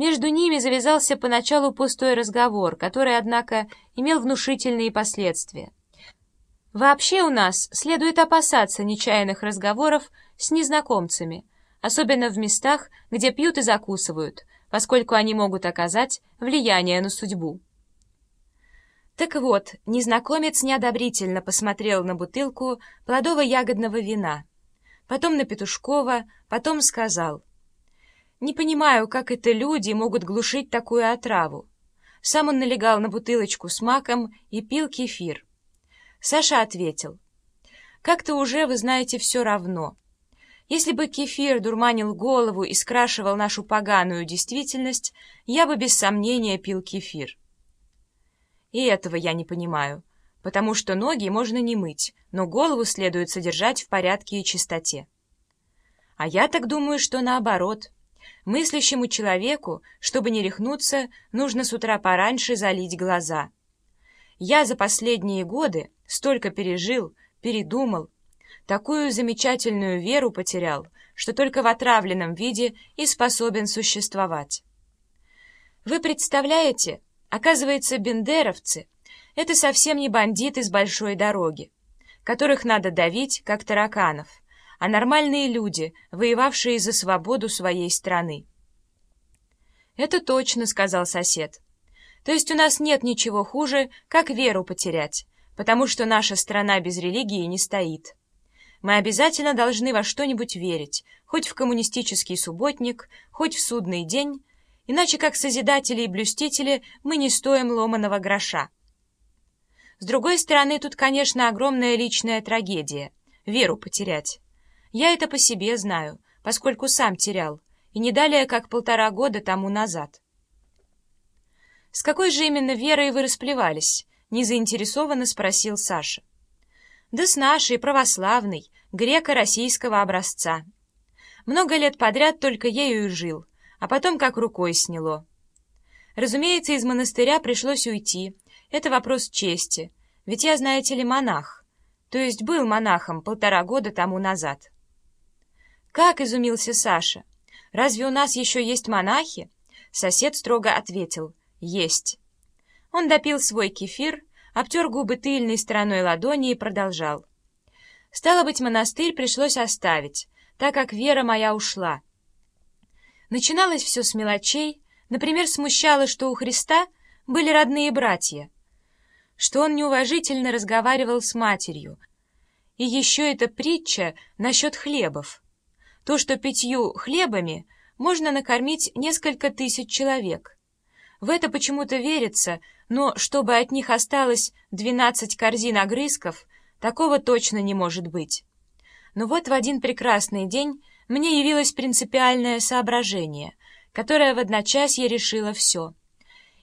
Между ними завязался поначалу пустой разговор, который, однако, имел внушительные последствия. Вообще у нас следует опасаться нечаянных разговоров с незнакомцами, особенно в местах, где пьют и закусывают, поскольку они могут оказать влияние на судьбу. Так вот, незнакомец неодобрительно посмотрел на бутылку плодово-ягодного вина, потом на Петушкова, потом сказал, «Не понимаю, как это люди могут глушить такую отраву». Сам он налегал на бутылочку с маком и пил кефир. Саша ответил, «Как-то уже, вы знаете, все равно. Если бы кефир дурманил голову и скрашивал нашу поганую действительность, я бы без сомнения пил кефир». И этого я не понимаю, потому что ноги можно не мыть, но голову следует содержать в порядке и чистоте. А я так думаю, что наоборот. Мыслящему человеку, чтобы не рехнуться, нужно с утра пораньше залить глаза. Я за последние годы столько пережил, передумал, такую замечательную веру потерял, что только в отравленном виде и способен существовать. Вы представляете, Оказывается, бендеровцы — это совсем не бандиты с большой дороги, которых надо давить, как тараканов, а нормальные люди, воевавшие за свободу своей страны. «Это точно», — сказал сосед. «То есть у нас нет ничего хуже, как веру потерять, потому что наша страна без религии не стоит. Мы обязательно должны во что-нибудь верить, хоть в коммунистический субботник, хоть в судный день, Иначе как созидатели и блюстители мы не стоим ломаного гроша. С другой стороны, тут, конечно, огромная личная трагедия — веру потерять. Я это по себе знаю, поскольку сам терял, и не далее, как полтора года тому назад. «С какой же именно верой вы расплевались?» — незаинтересованно спросил Саша. «Да с нашей, православной, греко-российского образца. Много лет подряд только ею и жил, а потом как рукой сняло. Разумеется, из монастыря пришлось уйти. Это вопрос чести. Ведь я, знаете ли, монах. То есть был монахом полтора года тому назад. «Как?» — изумился Саша. «Разве у нас еще есть монахи?» Сосед строго ответил. «Есть». Он допил свой кефир, обтер губы тыльной стороной ладони и продолжал. «Стало быть, монастырь пришлось оставить, так как вера моя ушла». Начиналось все с мелочей, например, смущало, что у Христа были родные братья, что он неуважительно разговаривал с матерью, и еще эта притча насчет хлебов. То, что пятью хлебами можно накормить несколько тысяч человек. В это почему-то верится, но чтобы от них осталось двенадцать корзин огрызков, такого точно не может быть. Но вот в один прекрасный день мне явилось принципиальное соображение, которое в одночасье решило все.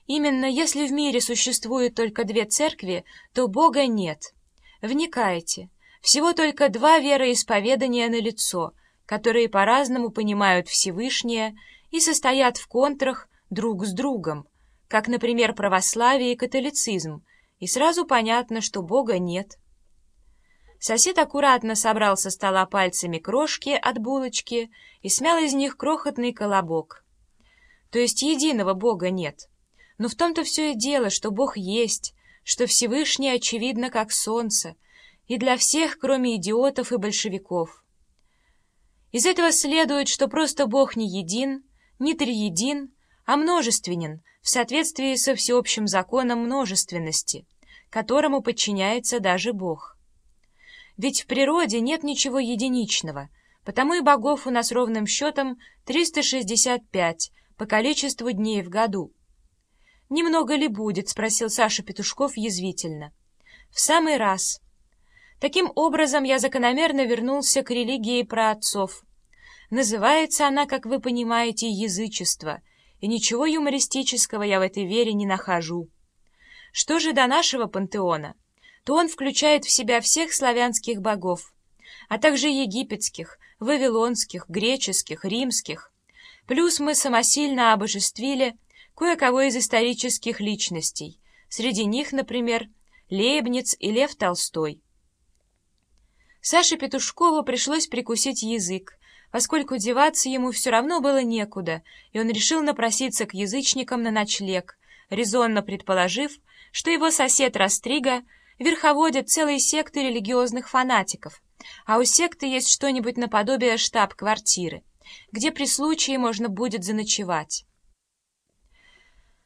Именно если в мире существует только две церкви, то Бога нет. Вникайте. Всего только два вероисповедания на лицо, которые по-разному понимают Всевышнее и состоят в контрах друг с другом, как, например, православие и католицизм, и сразу понятно, что Бога нет. Сосед аккуратно собрал со стола пальцами крошки от булочки и смял из них крохотный колобок. То есть единого Бога нет. Но в том-то все и дело, что Бог есть, что Всевышний очевидно как солнце, и для всех, кроме идиотов и большевиков. Из этого следует, что просто Бог не един, не триедин, а множественен в соответствии со всеобщим законом множественности, которому подчиняется даже Бог. Ведь в природе нет ничего единичного, потому и богов у нас ровным счетом 365 по количеству дней в году. «Немного ли будет?» — спросил Саша Петушков язвительно. «В самый раз». Таким образом, я закономерно вернулся к религии праотцов. Называется она, как вы понимаете, язычество, и ничего юмористического я в этой вере не нахожу. Что же до нашего пантеона? то он включает в себя всех славянских богов, а также египетских, вавилонских, греческих, римских. Плюс мы самосильно обожествили кое-кого из исторических личностей, среди них, например, Лейбниц и Лев Толстой. Саше Петушкову пришлось прикусить язык, поскольку деваться ему все равно было некуда, и он решил напроситься к язычникам на ночлег, резонно предположив, что его сосед Растрига верховодит целые секты религиозных фанатиков, а у секты есть что-нибудь наподобие штаб-квартиры, где при случае можно будет заночевать.